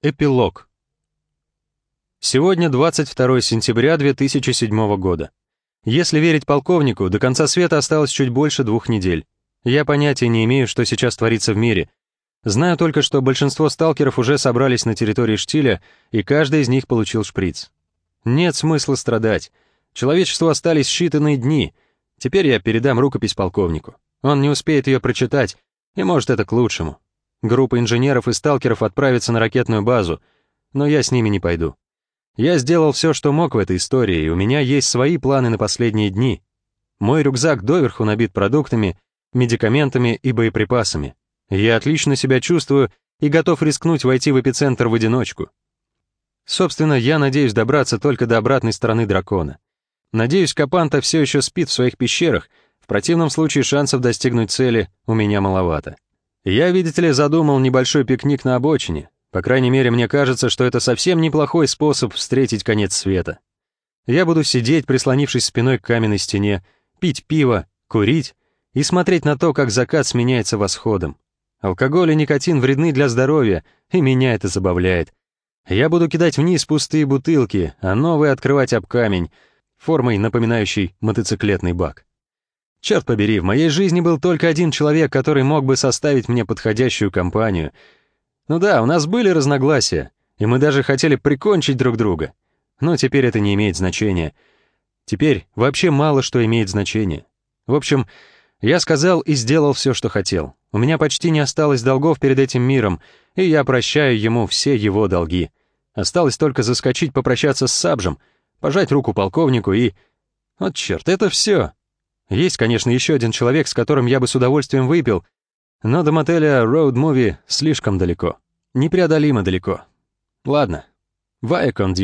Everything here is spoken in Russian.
Эпилог. Сегодня 22 сентября 2007 года. Если верить полковнику, до конца света осталось чуть больше двух недель. Я понятия не имею, что сейчас творится в мире. Знаю только, что большинство сталкеров уже собрались на территории штиля, и каждый из них получил шприц. Нет смысла страдать. Человечеству остались считанные дни. Теперь я передам рукопись полковнику. Он не успеет ее прочитать, и может это к лучшему. Группа инженеров и сталкеров отправится на ракетную базу, но я с ними не пойду. Я сделал все, что мог в этой истории, и у меня есть свои планы на последние дни. Мой рюкзак доверху набит продуктами, медикаментами и боеприпасами. Я отлично себя чувствую и готов рискнуть войти в эпицентр в одиночку. Собственно, я надеюсь добраться только до обратной стороны дракона. Надеюсь, Капанта все еще спит в своих пещерах, в противном случае шансов достигнуть цели у меня маловато. Я, видите ли, задумал небольшой пикник на обочине. По крайней мере, мне кажется, что это совсем неплохой способ встретить конец света. Я буду сидеть, прислонившись спиной к каменной стене, пить пиво, курить и смотреть на то, как закат сменяется восходом. Алкоголь и никотин вредны для здоровья, и меня это забавляет. Я буду кидать вниз пустые бутылки, а новые открывать об камень, формой напоминающий мотоциклетный бак. Черт побери, в моей жизни был только один человек, который мог бы составить мне подходящую компанию. Ну да, у нас были разногласия, и мы даже хотели прикончить друг друга. Но теперь это не имеет значения. Теперь вообще мало что имеет значение. В общем, я сказал и сделал все, что хотел. У меня почти не осталось долгов перед этим миром, и я прощаю ему все его долги. Осталось только заскочить попрощаться с Сабжем, пожать руку полковнику и... Вот черт, это все. Есть, конечно, еще один человек, с которым я бы с удовольствием выпил, но до мотеля Road Movie слишком далеко. Непреодолимо далеко. Ладно. Вая con.